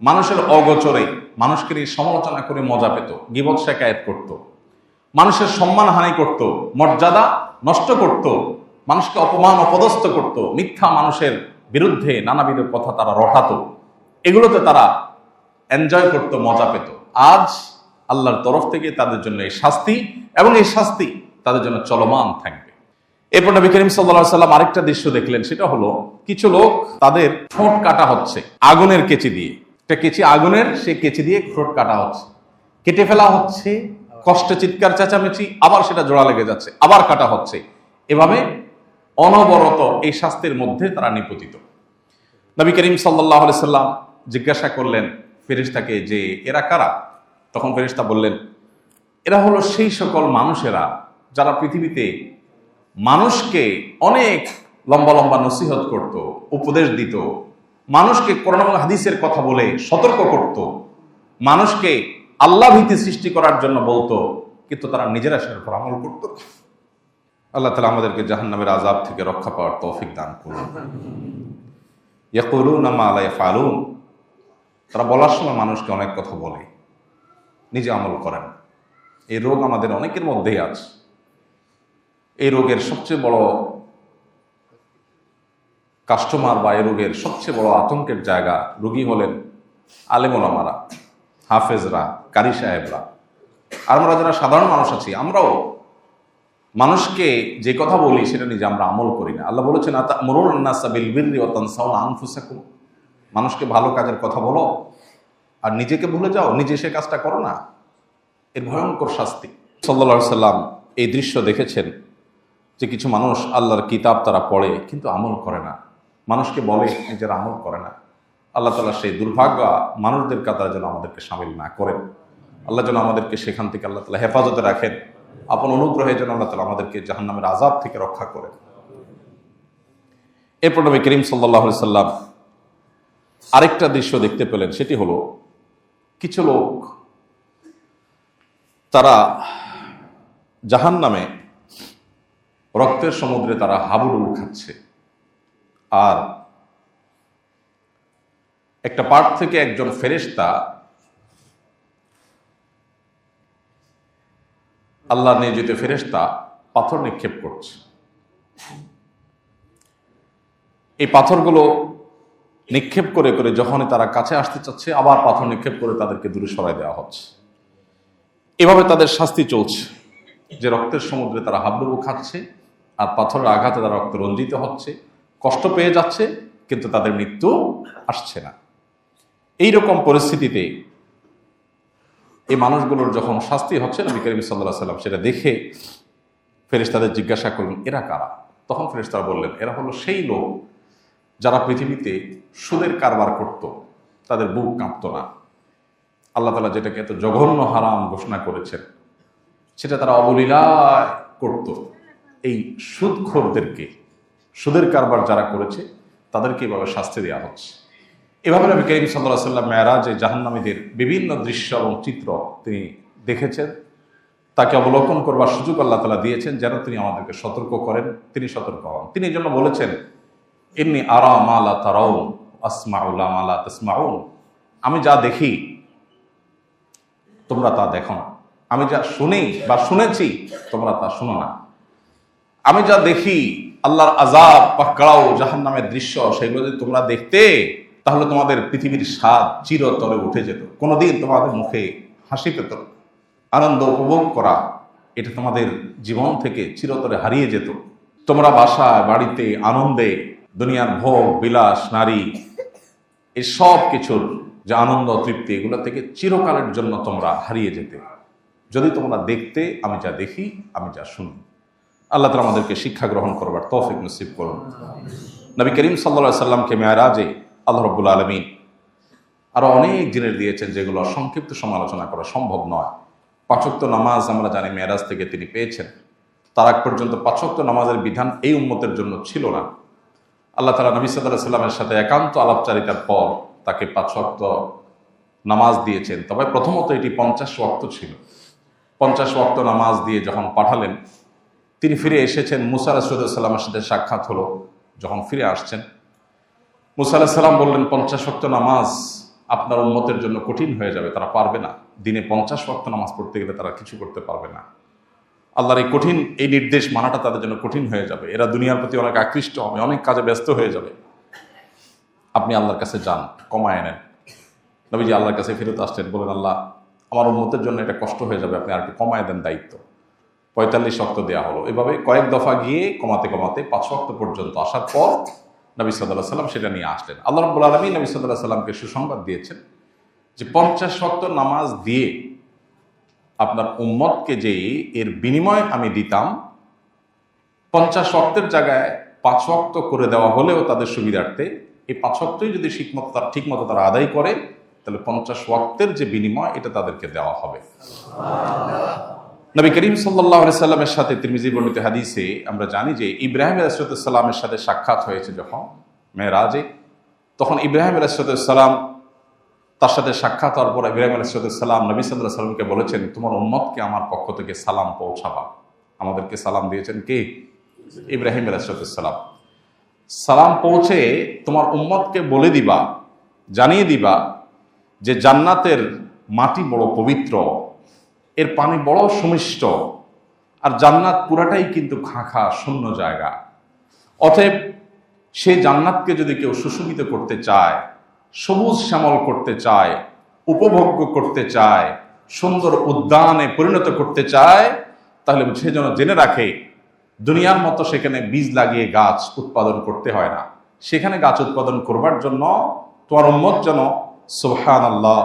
মানুষের অগোচরে, মানুষকে সমালোচনা করে মজা পেত গিবত শেখায়ত করত। মানুষের সম্মান হানি করত, মর্যাদা নষ্ট করত, মানুষকে অপমান, অপদস্থ করত, মিথ্যা মানুষের বিরুদ্ধে নানাবিধ কথা তারা রটাত। এগুলোতে তারা এনজয় করত, মজা পেত। আজ আল্লাহর তরফ থেকে তাদের জন্য এই শাস্তি এবং এই শাস্তি তাদের জন্য চলমান থাকবে। এরপর নবী করিম সাল্লা সাল্লাম আরেকটা দৃশ্য দেখলেন, সেটা হলো কিছু লোক তাদের ঠোঁট কাটা হচ্ছে আগুনের কেচি দিয়ে। একটা কেচি আগুনের সে কেচি দিয়ে ঠোঁট কাটা হচ্ছে। কেটে ফেলা হচ্ছে, কষ্টে চিৎকার চেঁচামেচি, আবার সেটা জোড়া লেগে যাচ্ছে, আবার কাটা হচ্ছে। এভাবে অনবরত এই শাস্তির মধ্যে তারা নিপতিত। নবী করিম সাল্লাহ সাল্লাম জিজ্ঞাসা করলেন ফেরিস্তাকে যে, এরা কারা? তখন ফেরিস্তা বললেন, এরা হলো সেই সকল মানুষেরা যারা পৃথিবীতে মানুষকে অনেক লম্বা লম্বা নসিহত করত, উপদেশ দিত। মানুষকে করোনা হাদিসের কথা বলে সতর্ক করত। মানুষকে আল্লাহ ভীতি সৃষ্টি করার জন্য বলতো, কিন্তু তারা নিজেরা সেটার উপর আমল করত আল্লাহ তালা আমাদেরকে জাহান নামের আজাব থেকে রক্ষা পাওয়ার তৌফিক দান করুন। ইয়াকুলুন আমা আলাই ফালুন তারা বলার সময় মানুষকে অনেক কথা বলে, নিজে আমল করেন। এই রোগ আমাদের অনেকের মধ্যেই আছে। এই রোগের সবচেয়ে বড় কাস্টমার বা এই রোগের সবচেয়ে বড় আতঙ্কের জায়গা রোগী হলেন আলেমোলামারা হাফেজরা, কারি সাহেবরা। আর আমরা যারা সাধারণ মানুষ আছি, আমরাও মানুষকে যে কথা বলি সেটা নিজে আমরা আমল করি না। আল্লাহ বলেছেন মানুষকে ভালো কাজের কথা বলো আর নিজেকে ভুলে যাও, নিজে সে কাজটা করো না। এর ভয়ঙ্কর শাস্তি। সাল্লা সাল্লাম এই দৃশ্য দেখেছেন। যে কিছু মানুষ আল্লাহর কিতাব তারা পড়ে, কিন্তু আমল করে না। মানুষকে বলে, নিজের আমল করে না। আল্লাহ তালা সেই দুর্ভাগ্য মানুষদের কাতার যেন আমাদেরকে সামিল না করেন আল্লাহ যেন আমাদেরকে সেখান থেকে আল্লাহ তালা হেফাজতে রাখেন। আপন অনুগ্রহে যেন আল্লাহ তালা আমাদেরকে জাহান্নামের আজাব থেকে রক্ষা করেন। এরপর নবী করিম সাল্লাহ সাল্লাম আরেকটা দৃশ্য দেখতে পেলেন, সেটি হলো কিছু লোক, তারা জাহান নামে রক্তের সমুদ্রে তারা হাবুডুবু খাচ্ছে। আর একটা পার্ট থেকে একজন ফেরেস্তা আল্লাহ নিয়োজিত ফেরেস্তা পাথর নিক্ষেপ করছে। এই পাথরগুলো নিক্ষেপ করে করে যখনই তারা কাছে আসতে চাচ্ছে, আবার পাথর নিক্ষেপ করে তাদেরকে দূরে সরাই দেওয়া হচ্ছে। এভাবে তাদের শাস্তি চলছে যে রক্তের সমুদ্রে তারা হাবডুবু খাচ্ছে আর পাথরের আঘাতে তারা রক্ত রঞ্জিত হচ্ছে, কষ্ট পেয়ে যাচ্ছে, কিন্তু তাদের মৃত্যু আসছে না। এই রকম পরিস্থিতিতে এই মানুষগুলোর যখন শাস্তি হচ্ছে, নবী করিম সাল্লাহ সাল্লাম সেটা দেখে ফেরেস্তাদের জিজ্ঞাসা করলেন, এরা কারা? তখন ফেরেস্তারা বললেন, এরা হলো সেই লোক যারা পৃথিবীতে সুদের কারবার করত, তাদের বুক কাঁপত না। আল্লাহ তালা যেটাকে এত জঘন্য হারাম ঘোষণা করেছেন, সেটা তারা অবলীলায় করত। এই সুদখোরদেরকে, সুদের কারবার যারা করেছে, তাদেরকে এভাবে শাস্তি দেওয়া হচ্ছে। এভাবে নবী করিম সাল্লাহ সাল্লাম মেয়ারাজে জাহান্নামীদের বিভিন্ন দৃশ্য এবং চিত্র তিনি দেখেছেন। তাকে অবলোকন করবার সুযোগ আল্লাহ তালা দিয়েছেন যেন তিনি আমাদেরকে সতর্ক করেন, তিনি সতর্ক হন। তিনি এই জন্য বলেছেন এমনি আরা মালা তারাউন আসমাউল্লাহ মালা তসমাউন। আমি যা দেখি, তোমরা তা দেখো না। আমি যা শুনি বা শুনেছি, তোমরা তা শুনো না। আমি যা দেখি, আল্লাহর আজাব বা কাড়াও জাহান নামের দৃশ্য, সেগুলো যদি তোমরা দেখতে, তাহলে তোমাদের পৃথিবীর স্বাদ চিরতরে উঠে যেত। কোনোদিন তোমাদের মুখে হাসি পেত আনন্দ উপভোগ করা, এটা তোমাদের জীবন থেকে চিরতরে হারিয়ে যেত। তোমরা বাসায়, বাড়িতে, আনন্দে, দুনিয়ার ভোগ, বিলাস, নারী এই সব কিছুর যে আনন্দ, তৃপ্তি, এগুলো থেকে চিরকালের জন্য তোমরা হারিয়ে যেতে। যদি তোমরা দেখতে, আমি যা দেখি, আমি যা শুনি। আল্লাহ তালা আমাদেরকে শিক্ষা গ্রহণ করবার তৌফিক নসিব করুন। নবী করিম সাল্লা সাল্লামকে মেয়ারাজে আল্লাহ রব্বুল আলমী আরও অনেক জিনিস দিয়েছেন যেগুলো সংক্ষিপ্ত সমালোচনা করা সম্ভব নয়। পাঁচক্ত নামাজ আমরা জানি মেয়ারাজ থেকে তিনি পেয়েছেন। তার আগ পর্যন্ত পাঁচক্ত নামাজের বিধান এই উম্মতের জন্য ছিল না। আল্লাহ তালা নবী সাল্লাহ সাল্লামের সাথে একান্ত আলাপচারিতার পর তাকে পাঁচ ওয়াক্ত নামাজ দিয়েছেন। তবে প্রথমত এটি পঞ্চাশ ওয়াক্ত ছিল। পঞ্চাশ ওয়াক্ত নামাজ দিয়ে যখন পাঠালেন তিনি ফিরে এসেছেন। মুসা রাসুদাল্লামের সাথে সাক্ষাৎ হলো যখন ফিরে আসছেন। মুসা আলাহিসাল্লাম বললেন, পঞ্চাশ ওয়াক্ত নামাজ আপনার উন্মতের জন্য কঠিন হয়ে যাবে, তারা পারবে না। দিনে পঞ্চাশ ওয়াক্ত নামাজ পড়তে গেলে তারা কিছু করতে পারবে না। আল্লাহর এই কঠিন, এই নির্দেশ মানাটা তাদের জন্য কঠিন হয়ে যাবে। এরা দুনিয়ার প্রতি অনেক আকৃষ্ট হবে, অনেক কাজে ব্যস্ত হয়ে যাবে। আপনি আল্লাহর কাছে যান, কমায় নেন। নবীজি আল্লাহর কাছে ফেরত আসছেন, বলেন, আল্লাহ, আমার উন্মতের জন্য এটা কষ্ট হয়ে যাবে, আপনি আর একটু কমায় দেন দায়িত্ব। পঁয়তাল্লিশ শক্ত দেওয়া হলো। এভাবে কয়েক দফা গিয়ে কমাতে কমাতে পাঁচ শক্ত পর্যন্ত আসার পর নবী সাল্লাহ সাল্লাম সেটা নিয়ে আসলেন। আল্লাহ রব্বুল আলমী নবী সাল্লাহ সাল্লামকে সুসংবাদ দিয়েছেন যে পঞ্চাশ শক্ত নামাজ দিয়ে আপনার উম্মতকে যে এর বিনিময় আমি দিতাম, পঞ্চাশ অক্তের জায়গায় পাঁচ অক্ত করে দেওয়া হলেও তাদের সুবিধার্থে এই পাঁচ অক্তই যদি ঠিকমতো তার ঠিক মতো তারা আদায় করে, তাহলে পঞ্চাশ ওয়াক্তের যে বিনিময় এটা তাদেরকে দেওয়া হবে। নবী করিম সাল্লাহ সাল্লামের সাথে তিরমিজি বর্ণিত হাদিসে আমরা জানি যে ইব্রাহিম আলাইসালামের সাথে সাক্ষাৎ হয়েছে যখন মেয়েরাজে তখন ইব্রাহিম আলাইসালাম তার সাথে সাক্ষাৎ হওয়ার পর ইব্রাহিম আলাইসালাম নবী সাল্লাহ সাল্লামকে বলেছেন, তোমার উম্মতকে আমার পক্ষ থেকে সালাম পৌঁছাবা। আমাদেরকে সালাম দিয়েছেন কে? ইব্রাহিম আলাইসালাম সালাম পৌঁছে তোমার উম্মতকে বলে দিবা, জানিয়ে দিবা যে জান্নাতের মাটি বড় পবিত্র। এর পানি বড় সুমিষ্ট। আর জান্নাত পুরাটাই কিন্তু খাঁখা, শূন্য জায়গা। অতএব সেই জান্নাতকে যদি কেউ সুশোভিত করতে চায়, সবুজ শ্যামল করতে চায়, উপভোগ্য করতে চায়, সুন্দর উদ্যানে পরিণত করতে চায়, তাহলে সে যেন জেনে রাখে, দুনিয়ার মতো সেখানে বীজ লাগিয়ে গাছ উৎপাদন করতে হয় না। সেখানে গাছ উৎপাদন করবার জন্য তোমার উম্মত যেন সোহান আল্লাহ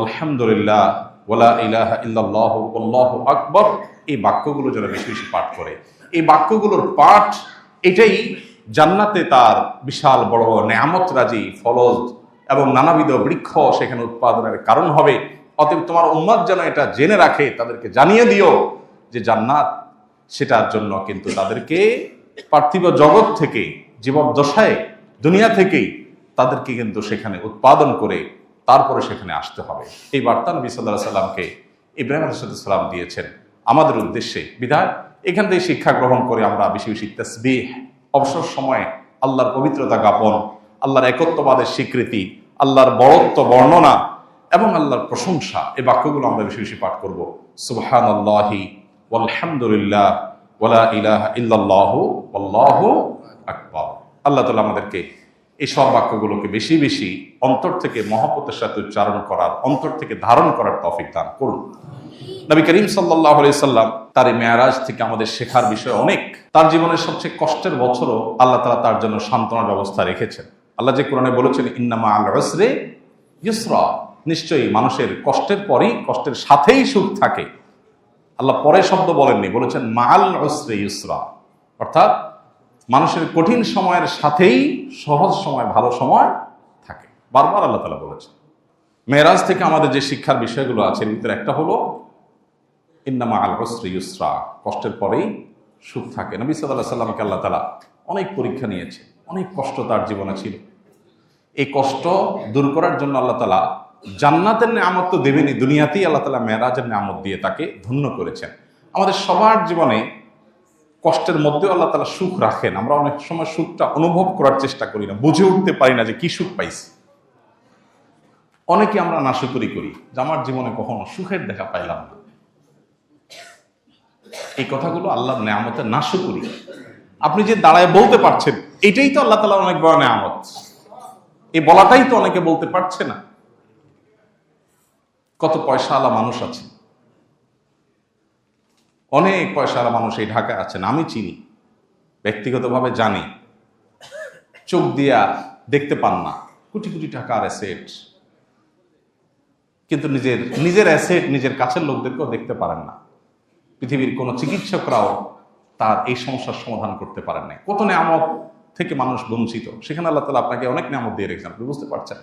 আলহামদুলিল্লাহ ওলা ইলাহা ইল্লাল্লাহু আল্লাহু আকবর, এই বাক্যগুলো যেন বেশি বেশি পাঠ করে। এই বাক্যগুলোর পাঠ এটাই জান্নাতে তার বিশাল বড় নেয়ামত রাজি ফলজ এবং নানাবিধ বৃক্ষ সেখানে উৎপাদনের কারণ হবে। অতএব তোমার উম্মত যেন এটা জেনে রাখে, তাদেরকে জানিয়ে দিও যে জান্নাত সেটার জন্য কিন্তু তাদেরকে পার্থিব জগৎ থেকে, জীবদ্দশায়, দুনিয়া থেকেই তাদেরকে কিন্তু সেখানে উৎপাদন করে তারপরে সেখানে আসতে হবে। এই বার্তা নবী সাল্লাহ সাল্লামকে ইব্রাহিম আলসালাম দিয়েছেন। আমাদের উদ্দেশ্যে বিধায় এখান থেকে শিক্ষা গ্রহণ করে আমরা বেশি বেশি তসবিহ, অবসর সময়ে আল্লাহর পবিত্রতা জ্ঞাপন, আল্লাহর একত্ববাদের স্বীকৃতি, আল্লাহর বড়ত্ব বর্ণনা এবং আল্লাহর প্রশংসা এই বাক্যগুলো আমরা বেশি বেশি পাঠ করব। সুবহান আল্লাহি আলহামদুলিল্লাহ ওলা ইলাহ আল্লাহ আকবর। আল্লাহ তালা আমাদেরকে সব বাক্যগুলোকে বেশি বেশি অন্তর থেকে মহাপতের সাথে উচ্চারণ করার, অন্তর থেকে ধারণ করার তফিক দান করুন। নবী করিম সাল্লাহ সাল্লাম তার এই মেয়ারাজ থেকে আমাদের শেখার বিষয় অনেক। তার জীবনের সবচেয়ে কষ্টের বছরও আল্লাহ তালা তার জন্য সান্ত্বনার ব্যবস্থা রেখেছেন। আল্লাহ যে কোরআনে বলেছেন, ইন্নামা আল রসরে ইউসরা নিশ্চয়ই মানুষের কষ্টের পরই, কষ্টের সাথেই সুখ থাকে। আল্লাহ পরে শব্দ বলেননি, বলেছেন মাল রসরে ইউসরা অর্থাৎ মানুষের কঠিন সময়ের সাথেই সহজ সময়, ভালো সময় থাকে। বারবার আল্লাহ তালা বলেছেন, মেয়েরাজ থেকে আমাদের যে শিক্ষার বিষয়গুলো আছে ভিতরে একটা হলো, ইন্নামা আল হসরি ইউসরা কষ্টের পরেই সুখ থাকে। নবী সাল্লাহ সাল্লামকে আল্লাহ তালা অনেক পরীক্ষা নিয়েছে, অনেক কষ্ট তার জীবনে ছিল। এই কষ্ট দূর করার জন্য আল্লাহ তালা জান্নাতের নামত তো দেবেনি দুনিয়াতেই আল্লাহ তালা মেয়েরাজের নিয়ামত দিয়ে তাকে ধন্য করেছেন। আমাদের সবার জীবনে কষ্টের মধ্যেও আল্লাহ তালা সুখ রাখেন। আমরা অনেক সময় সুখটা অনুভব করার চেষ্টা করি না। বুঝে উঠতে পারি না যে কি সুখ পাইছি। অনেকে আমরা নাশুকরি করি যে আমার জীবনে কখনো সুখের দেখা পাইলাম না। এই কথাগুলো আল্লাহ নেয়ামতের নাশুকরি। আপনি যে দাঁড়ায় বলতে পারছেন, এটাই তো আল্লাহ তালা অনেক বড় নেয়ামত। এই বলাটাই তো অনেকে বলতে পারছে না। কত পয়সা আলা মানুষ আছে অনেক পয়সা আলা মানুষ এই ঢাকায় আছেন, আমি চিনি, ব্যক্তিগতভাবে জানি। চোখ দিয়া দেখতে পান না। কোটি কোটি টাকার অ্যাসেট কিন্তু নিজের নিজের অ্যাসেট নিজের কাছের লোকদেরকেও দেখতে পারেন না। পৃথিবীর কোনো চিকিৎসকরাও তার এই সমস্যার সমাধান করতে পারেন নাই। কত নিয়ামত থেকে মানুষ বঞ্চিত। সেখানে আল্লাহ তালা আপনাকে অনেক নিয়ামত দিয়ে রেখেছেন, আপনি বুঝতে পারছেন।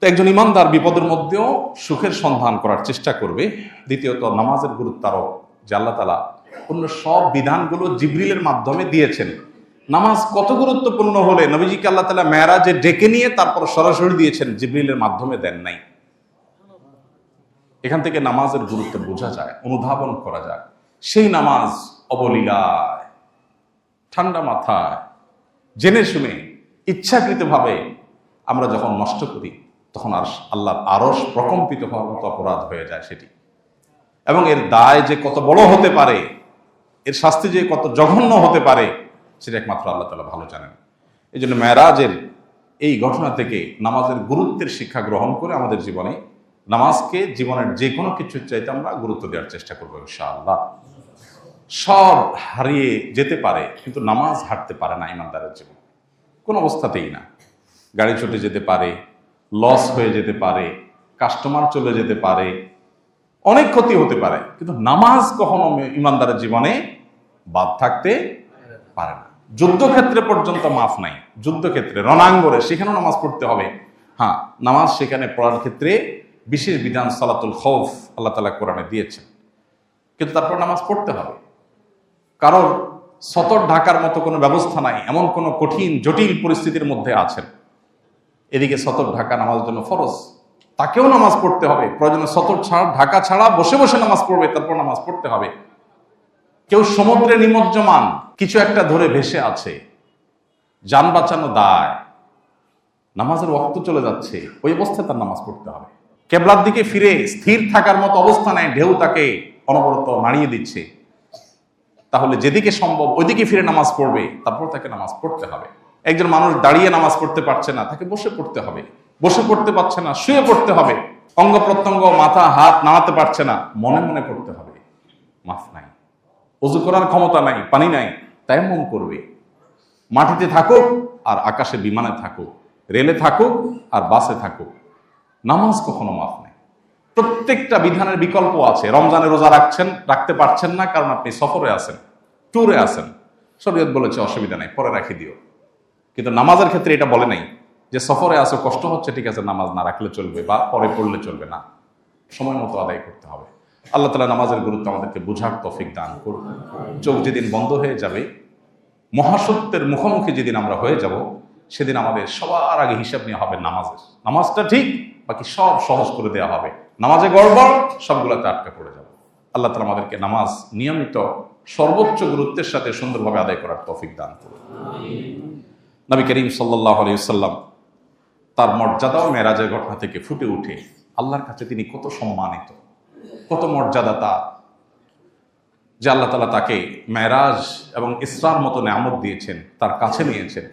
তো একজন ইমানদার বিপদের মধ্যেও সুখের সন্ধান করার চেষ্টা করবে। দ্বিতীয়ত, নামাজের গুরুত্ব আরও যে তালা অন্য সব বিধানগুলো জিবরিলের মাধ্যমে দিয়েছেন। নামাজ কত গুরুত্বপূর্ণ হলে নবীজিকে আল্লাহ তালা মেয়ারাজে ডেকে নিয়ে তারপর সরাসরি দিয়েছেন, জিবরিলের মাধ্যমে দেন নাই। এখান থেকে নামাজের গুরুত্ব বোঝা যায়, অনুধাবন করা যায়। সেই নামাজ অবলীলায়, ঠান্ডা মাথায়, জেনে শুনে, ইচ্ছাকৃতভাবে আমরা যখন নষ্ট করি, তখন আর আল্লাহর আরস প্রকম্পিত হওয়ার মতো অপরাধ হয়ে যায় সেটি। এবং এর দায় যে কত বড় হতে পারে, এর শাস্তি যে কত জঘন্য হতে পারে, সেটা একমাত্র আল্লাহ তালা ভালো জানেন। এই জন্য মেয়েরাজের এই ঘটনা থেকে নামাজের গুরুত্বের শিক্ষা গ্রহণ করে আমাদের জীবনে নামাজকে জীবনের যে কোনো কিছুর চাইতে আমরা গুরুত্ব দেওয়ার চেষ্টা করব ইনশাআল্লাহ। সব হারিয়ে যেতে পারে, কিন্তু নামাজ হারতে পারে না ইমানদারের জীবন। কোনো অবস্থাতেই না। গাড়ি ছুটে যেতে পারে লস হয়ে যেতে পারে কাস্টমার চলে যেতে পারে অনেক ক্ষতি হতে পারে, কিন্তু নামাজ কখনো ইমানদারের জীবনে বাদ থাকতে পারে না। যুদ্ধক্ষেত্রে পর্যন্ত মাফ নাই। যুদ্ধক্ষেত্রে রণাঙ্গরে সেখানেও নামাজ পড়তে হবে। হ্যাঁ নামাজ সেখানে পড়ার ক্ষেত্রে বিশেষ বিধান সালাতুল খৌফ আল্লাহ তালা কোরআনে দিয়েছেন। কিন্তু তারপর নামাজ পড়তে হবে। কারণ সতর ঢাকার মতো কোনো ব্যবস্থা নাই, এমন কোনো কঠিন, জটিল পরিস্থিতির মধ্যে আছেন। এদিকে সতর ঢাকা নামাজের জন্য ফরজ। তাকেও নামাজ পড়তে হবে। প্রয়োজনে সতর ছাড়া, ঢাকা ছাড়া বসে বসে নামাজ পড়বে, তারপর নামাজ পড়তে হবে। কেউ সমুদ্রে নিমজ্জমান, কিছু একটা ধরে ভেসে আছে। যান বাঁচানো দায়। নামাজের অক্ত চলে যাচ্ছে। ওই অবস্থায় তার নামাজ পড়তে হবে। কেবলার দিকে ফিরে স্থির থাকার মতো অবস্থা নেয়, ঢেউ তাকে অনবরত নাড়িয়ে দিচ্ছে। তাহলে যেদিকে সম্ভব ওইদিকে ফিরে নামাজ পড়বে, তারপর তাকে নামাজ পড়তে হবে। একজন মানুষ দাঁড়িয়ে নামাজ পড়তে পারছে না, তাকে বসে পড়তে হবে। বসে পড়তে পারছে না, শুয়ে পড়তে হবে। অঙ্গ প্রত্যঙ্গ, মাথা, হাত নাড়াতে পারছে না, মনে মনে করতে হবে মাফ নাই। অজু করার ক্ষমতা নাই, পানি নাই, তাই মন করবে। মাটিতে থাকুক আর আকাশে বিমানে থাকুক, রেলে থাকুক আর বাসে থাকুক, নামাজ কখনো মাফ নেই। প্রত্যেকটা বিধানের বিকল্প আছে রমজানের রোজা রাখছেন, রাখতে পারছেন না, কারণ আপনি সফরে আছেন, ট্যুরে আছেন। শরীয়ত বলেছে, অসুবিধা নাই, পরে রাখি দিও কিন্তু নামাজের ক্ষেত্রে এটা বলে নাই। যে সফরে আসো কষ্ট হচ্ছে ঠিক আছে নামাজ না রাখলে চলবে বা পরে পড়লে চলবে না। সময় মতো আদায় করতে হবে। আল্লাহ তালা নামাজের গুরুত্ব আমাদেরকে বোঝার তফিক দান করুন। চোখ যেদিন বন্ধ হয়ে যাবে মহাসত্যের মুখোমুখি যেদিন আমরা হয়ে যাব সেদিন আমাদের সবার আগে হিসাব নেওয়া হবে নামাজের। নামাজটা ঠিক বাকি সব সহজ করে দেওয়া হবে। নামাজে গড়বড় সবগুলোতে আটকে পড়ে যাবে। আল্লাহ তালা আমাদেরকে নামাজ নিয়মিত সর্বোচ্চ গুরুত্বের সাথে সুন্দরভাবে আদায় করার তফিক দান করুন। নবী করিম সাল্লাহ আলাইসাল্লাম তার মর্যাদাও মেরাজের ঘটনা থেকে ফুটে উঠে আল্লাহর কাছে তিনি কত সম্মানিত, কত মর্যাদা তা যে আল্লাহ তালা তাকে মেরাজ এবং ইসরার মতো নামত দিয়েছেন, তার কাছে নিয়েছেন।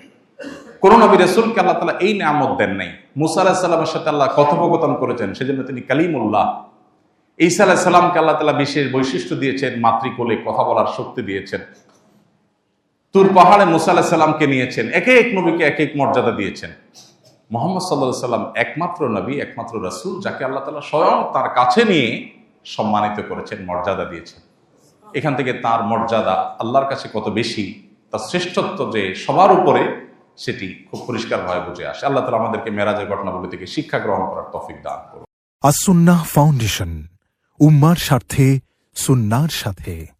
কোন নবী রসুলকে আল্লাহ তালা এই নামত দেন নাই। মুসা আলাহিসাল্লামের সাথে আল্লাহ কথোপকথন করেছেন, সেজন্য তিনি কালিমুল্লাহ। ঈসা আলাহিসাল্লামকে আল্লাহ তালা বিশেষ বৈশিষ্ট্য দিয়েছেন, মাতৃকোলে কথা বলার শক্তি দিয়েছেন। তুর পাহাড়ে মুসা আলাহিসাল্লামকে নিয়েছেন, একে এক নবীকে এক এক মর্যাদা দিয়েছেন। মোহাম্মদ সাল্লাহ সাল্লাম একমাত্র নবী, একমাত্র রাসুল, যাকে আল্লাহ তালা স্বয়ং তার কাছে নিয়ে সম্মানিত করেছেন, মর্যাদা দিয়েছেন। এখান থেকে তার মর্যাদা আল্লাহর কাছে কত বেশি, তার শ্রেষ্ঠত্ব যে সবার উপরে, সেটি খুব পরিষ্কারভাবে বুঝে আসে। আল্লাহ তালা আমাদেরকে মেরাজের ঘটনাগুলি থেকে শিক্ষা গ্রহণ করার তফিক দান করুন। আসুন্নাহ ফাউন্ডেশন, উম্মার স্বার্থে, সুন্নার সাথে।